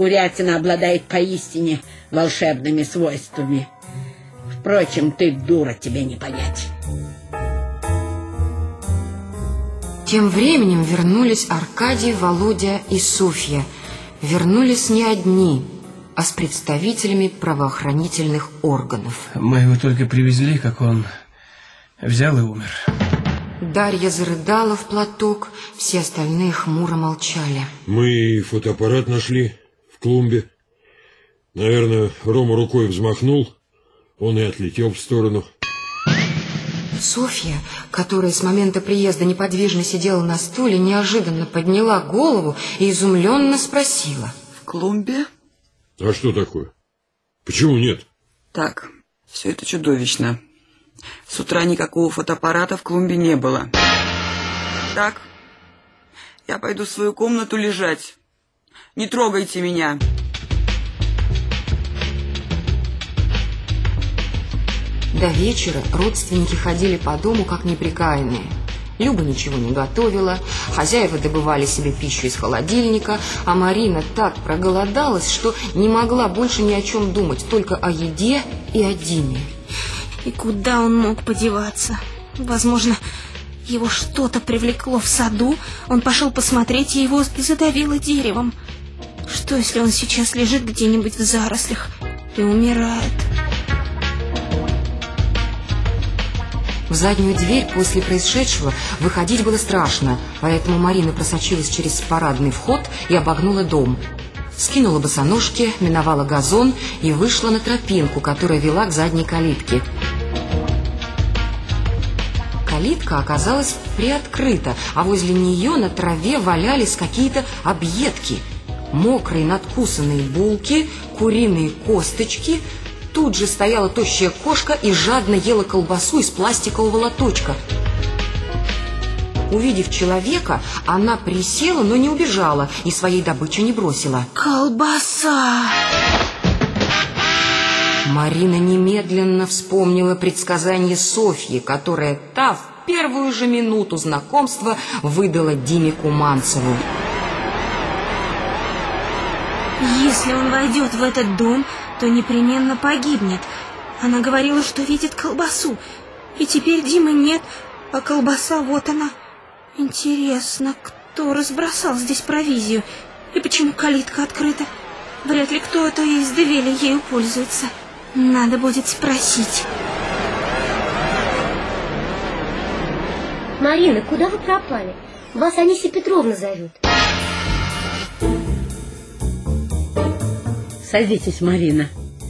курятина обладает поистине волшебными свойствами. Впрочем, ты дура, тебе не понять. Тем временем вернулись Аркадий, Володя и Софья. Вернулись не одни, а с представителями правоохранительных органов. Мы его только привезли, как он взял и умер. Дарья зарыдала в платок, все остальные хмуро молчали. Мы фотоаппарат нашли клумбе. Наверное, Рома рукой взмахнул, он и отлетел в сторону. Софья, которая с момента приезда неподвижно сидела на стуле, неожиданно подняла голову и изумленно спросила. В клумбе? А что такое? Почему нет? Так, все это чудовищно. С утра никакого фотоаппарата в клумбе не было. Так, я пойду в свою комнату лежать. Не трогайте меня. До вечера родственники ходили по дому как неприкаянные. Люба ничего не готовила, хозяева добывали себе пищу из холодильника, а Марина так проголодалась, что не могла больше ни о чем думать, только о еде и о Диме. И куда он мог подеваться? Возможно, его что-то привлекло в саду, он пошел посмотреть, и его задавило деревом. Что, если он сейчас лежит где-нибудь в зарослях и умирает? В заднюю дверь после происшедшего выходить было страшно, поэтому Марина просочилась через парадный вход и обогнула дом. Скинула босоножки, миновала газон и вышла на тропинку, которая вела к задней калитке. Калитка оказалась приоткрыта, а возле нее на траве валялись какие-то объедки. Мокрые надкусанные булки, куриные косточки, Тут же стояла тощая кошка и жадно ела колбасу из пластикового лоточка. Увидев человека, она присела, но не убежала и своей добычи не бросила. Колбаса! Марина немедленно вспомнила предсказание Софьи, которое та в первую же минуту знакомства выдала Диме Куманцеву. Если он войдет в этот дом, то непременно погибнет. Она говорила, что видит колбасу. И теперь Димы нет, а колбаса вот она. Интересно, кто разбросал здесь провизию? И почему калитка открыта? Вряд ли кто-то из Девели ею пользуется. Надо будет спросить. Марина, куда вы пропали? Вас Анисия Петровна зовет. Садитесь, Марина.